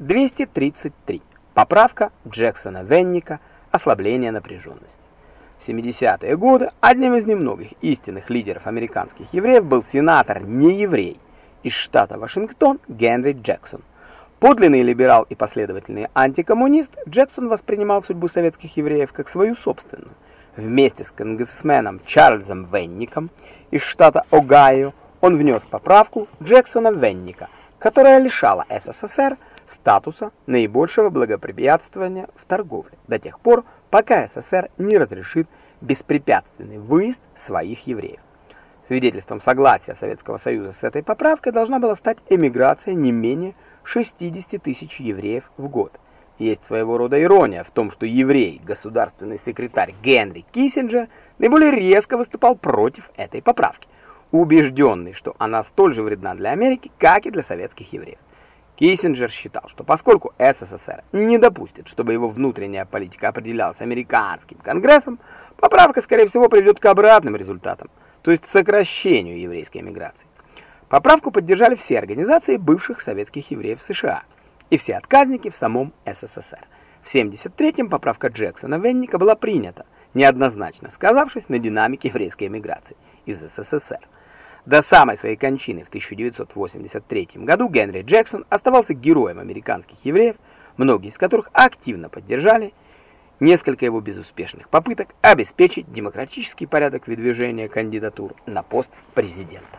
233. Поправка Джексона Венника «Ослабление напряженности». В 70-е годы одним из немногих истинных лидеров американских евреев был сенатор не-еврей из штата Вашингтон Генри Джексон. Подлинный либерал и последовательный антикоммунист, Джексон воспринимал судьбу советских евреев как свою собственную. Вместе с конгрессменом Чарльзом Венником из штата Огайо он внес поправку Джексона Венника, которая лишала СССР статуса наибольшего благоприятствования в торговле до тех пор, пока СССР не разрешит беспрепятственный выезд своих евреев. Свидетельством согласия Советского Союза с этой поправкой должна была стать эмиграция не менее 60 тысяч евреев в год. Есть своего рода ирония в том, что еврей, государственный секретарь Генри Киссинджер, наиболее резко выступал против этой поправки, убежденный, что она столь же вредна для Америки, как и для советских евреев. Киссинджер считал, что поскольку СССР не допустит, чтобы его внутренняя политика определялась американским конгрессом, поправка, скорее всего, приведет к обратным результатам, то есть сокращению еврейской эмиграции. Поправку поддержали все организации бывших советских евреев США и все отказники в самом СССР. В 73-м поправка Джексона Венника была принята, неоднозначно сказавшись на динамике еврейской эмиграции из СССР. До самой своей кончины в 1983 году Генри Джексон оставался героем американских евреев, многие из которых активно поддержали несколько его безуспешных попыток обеспечить демократический порядок выдвижения кандидатур на пост президента.